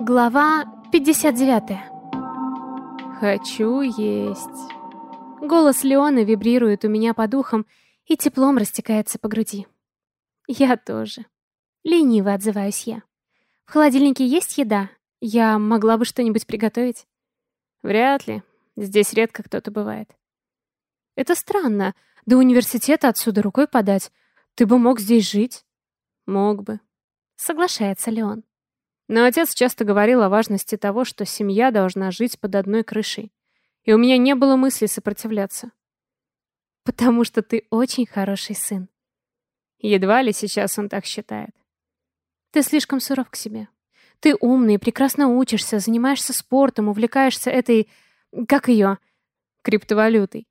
Глава 59. Хочу есть. Голос Леона вибрирует у меня под ухом и теплом растекается по груди. Я тоже. Лениво отзываюсь я. В холодильнике есть еда? Я могла бы что-нибудь приготовить? Вряд ли. Здесь редко кто-то бывает. Это странно. До университета отсюда рукой подать. Ты бы мог здесь жить? Мог бы. Соглашается Леон. Но отец часто говорил о важности того, что семья должна жить под одной крышей. И у меня не было мысли сопротивляться. Потому что ты очень хороший сын. Едва ли сейчас он так считает. Ты слишком суров к себе. Ты умный, прекрасно учишься, занимаешься спортом, увлекаешься этой... Как ее? Криптовалютой.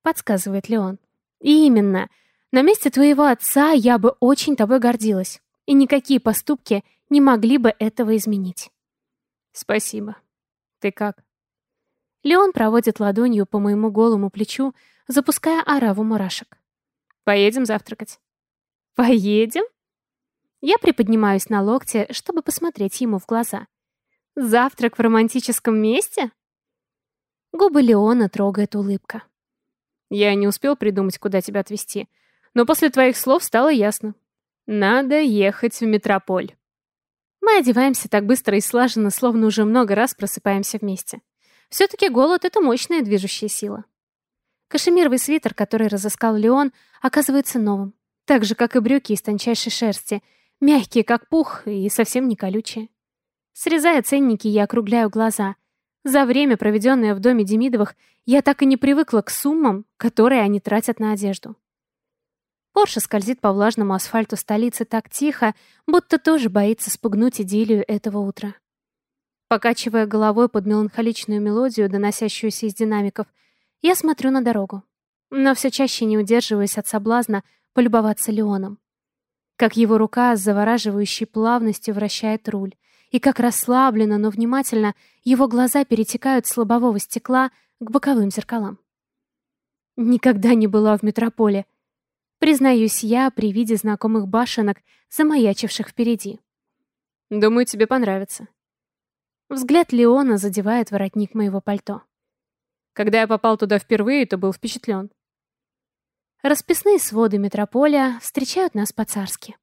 Подсказывает Леон. И именно. На месте твоего отца я бы очень тобой гордилась. И никакие поступки не могли бы этого изменить. Спасибо. Ты как? Леон проводит ладонью по моему голому плечу, запуская ораву мурашек. Поедем завтракать. Поедем? Я приподнимаюсь на локте, чтобы посмотреть ему в глаза. Завтрак в романтическом месте? Губы Леона трогает улыбка. Я не успел придумать, куда тебя отвезти, но после твоих слов стало ясно. Надо ехать в метрополь. Мы одеваемся так быстро и слаженно, словно уже много раз просыпаемся вместе. Все-таки голод — это мощная движущая сила. Кашемировый свитер, который разыскал Леон, оказывается новым. Так же, как и брюки из тончайшей шерсти. Мягкие, как пух, и совсем не колючие. Срезая ценники, я округляю глаза. За время, проведенное в доме Демидовых, я так и не привыкла к суммам, которые они тратят на одежду. Порше скользит по влажному асфальту столицы так тихо, будто тоже боится спугнуть идиллию этого утра. Покачивая головой под меланхоличную мелодию, доносящуюся из динамиков, я смотрю на дорогу. Но все чаще не удерживаясь от соблазна полюбоваться Леоном. Как его рука с завораживающей плавностью вращает руль, и как расслабленно, но внимательно его глаза перетекают с лобового стекла к боковым зеркалам. Никогда не была в метрополе — Признаюсь я при виде знакомых башенок, замаячивших впереди. «Думаю, тебе понравится». Взгляд Леона задевает воротник моего пальто. Когда я попал туда впервые, то был впечатлен. Расписные своды метрополя встречают нас по-царски.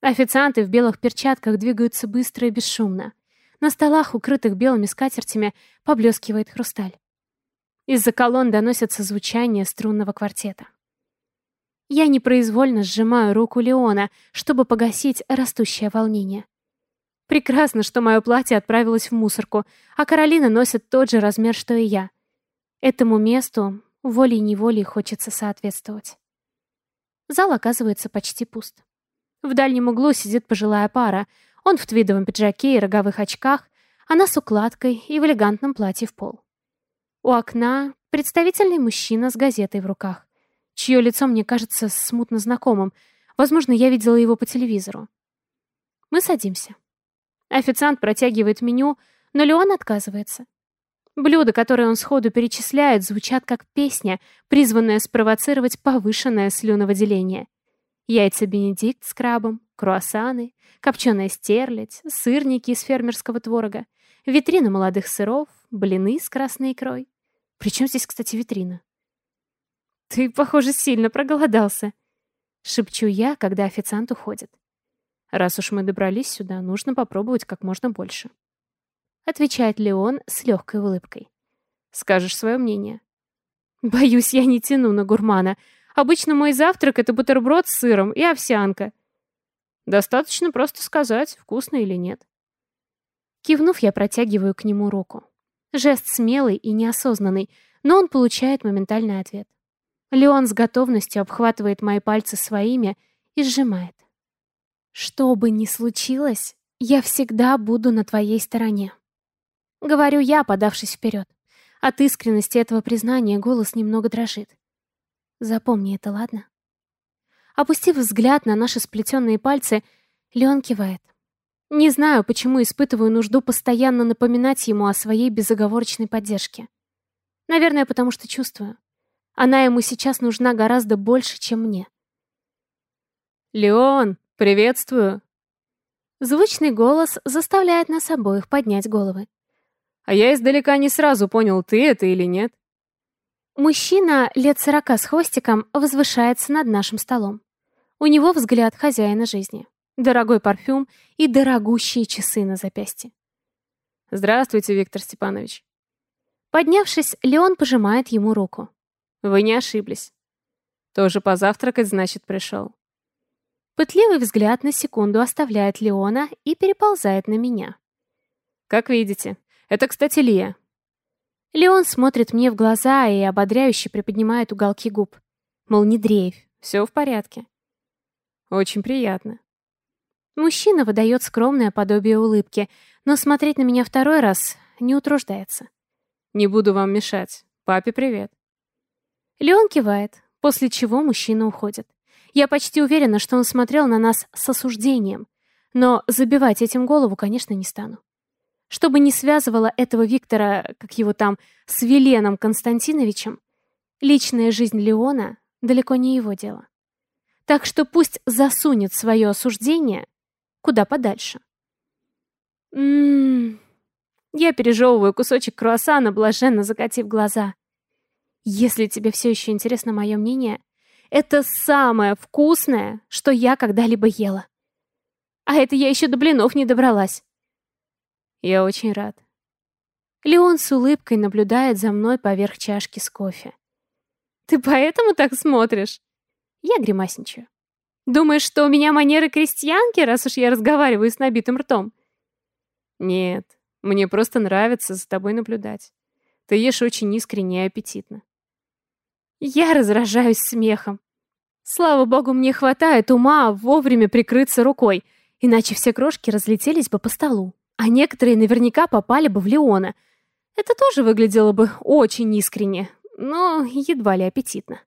Официанты в белых перчатках двигаются быстро и бесшумно. На столах, укрытых белыми скатертями, поблескивает хрусталь. Из-за колонн доносятся звучание струнного квартета. Я непроизвольно сжимаю руку Леона, чтобы погасить растущее волнение. Прекрасно, что мое платье отправилось в мусорку, а Каролина носит тот же размер, что и я. Этому месту волей-неволей хочется соответствовать. Зал оказывается почти пуст. В дальнем углу сидит пожилая пара. Он в твидовом пиджаке и роговых очках, она с укладкой и в элегантном платье в пол. У окна представительный мужчина с газетой в руках чье лицо мне кажется смутно знакомым. Возможно, я видела его по телевизору. Мы садимся. Официант протягивает меню, но Леон отказывается. Блюда, которые он сходу перечисляет, звучат как песня, призванная спровоцировать повышенное слюновыделение. Яйца Бенедикт с крабом, круассаны, копченая стерлядь, сырники из фермерского творога, витрина молодых сыров, блины с красной икрой. Причем здесь, кстати, витрина? «Ты, похоже, сильно проголодался», — шепчу я, когда официант уходит. «Раз уж мы добрались сюда, нужно попробовать как можно больше», — отвечает Леон с легкой улыбкой. «Скажешь свое мнение?» «Боюсь, я не тяну на гурмана. Обычно мой завтрак — это бутерброд с сыром и овсянка». «Достаточно просто сказать, вкусно или нет». Кивнув, я протягиваю к нему руку. Жест смелый и неосознанный, но он получает моментальный ответ. Леон с готовностью обхватывает мои пальцы своими и сжимает. «Что бы ни случилось, я всегда буду на твоей стороне». Говорю я, подавшись вперед. От искренности этого признания голос немного дрожит. Запомни это, ладно? Опустив взгляд на наши сплетенные пальцы, Леон кивает. Не знаю, почему испытываю нужду постоянно напоминать ему о своей безоговорочной поддержке. Наверное, потому что чувствую. Она ему сейчас нужна гораздо больше, чем мне. «Леон, приветствую!» Звучный голос заставляет нас обоих поднять головы. А я издалека не сразу понял, ты это или нет. Мужчина лет сорока с хвостиком возвышается над нашим столом. У него взгляд хозяина жизни. Дорогой парфюм и дорогущие часы на запястье. Здравствуйте, Виктор Степанович. Поднявшись, Леон пожимает ему руку. Вы не ошиблись. Тоже позавтракать, значит, пришел. Пытливый взгляд на секунду оставляет Леона и переползает на меня. Как видите. Это, кстати, Лия. Леон смотрит мне в глаза и ободряюще приподнимает уголки губ. Мол, не дрейф, все в порядке. Очень приятно. Мужчина выдает скромное подобие улыбки, но смотреть на меня второй раз не утруждается. Не буду вам мешать. Папе привет. Леон кивает, после чего мужчина уходит. Я почти уверена, что он смотрел на нас с осуждением, но забивать этим голову, конечно, не стану. Чтобы не связывало этого Виктора, как его там, с Веленом Константиновичем, личная жизнь Леона далеко не его дело. Так что пусть засунет свое осуждение куда подальше. Ммм... Я пережевываю кусочек круассана, блаженно закатив глаза. Если тебе все еще интересно мое мнение, это самое вкусное, что я когда-либо ела. А это я еще до блинов не добралась. Я очень рад. Леон с улыбкой наблюдает за мной поверх чашки с кофе. Ты поэтому так смотришь? Я гримасничаю. Думаешь, что у меня манеры крестьянки, раз уж я разговариваю с набитым ртом? Нет, мне просто нравится за тобой наблюдать. Ты ешь очень искренне и аппетитно. Я разражаюсь смехом. Слава богу, мне хватает ума вовремя прикрыться рукой, иначе все крошки разлетелись бы по столу, а некоторые наверняка попали бы в Леона. Это тоже выглядело бы очень искренне, но едва ли аппетитно.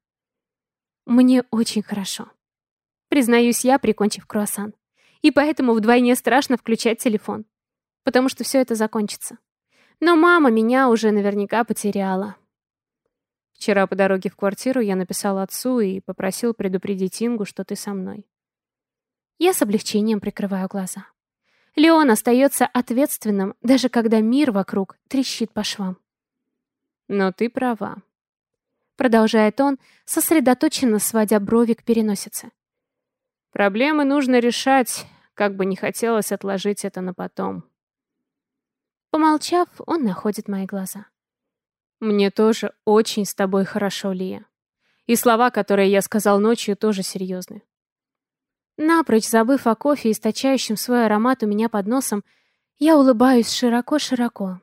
Мне очень хорошо. Признаюсь я, прикончив круассан. И поэтому вдвойне страшно включать телефон. Потому что все это закончится. Но мама меня уже наверняка потеряла. Вчера по дороге в квартиру я написал отцу и попросил предупредить Ингу, что ты со мной. Я с облегчением прикрываю глаза. Леон остается ответственным, даже когда мир вокруг трещит по швам. Но ты права. Продолжает он, сосредоточенно сводя брови к переносице. Проблемы нужно решать, как бы не хотелось отложить это на потом. Помолчав, он находит мои глаза. Мне тоже очень с тобой хорошо, Лия. И слова, которые я сказал ночью, тоже серьезны. Напрочь забыв о кофе, источающем свой аромат у меня под носом, я улыбаюсь широко-широко.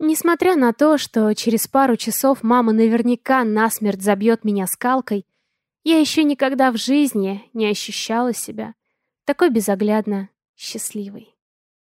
Несмотря на то, что через пару часов мама наверняка насмерть забьет меня скалкой, я еще никогда в жизни не ощущала себя такой безоглядно счастливой.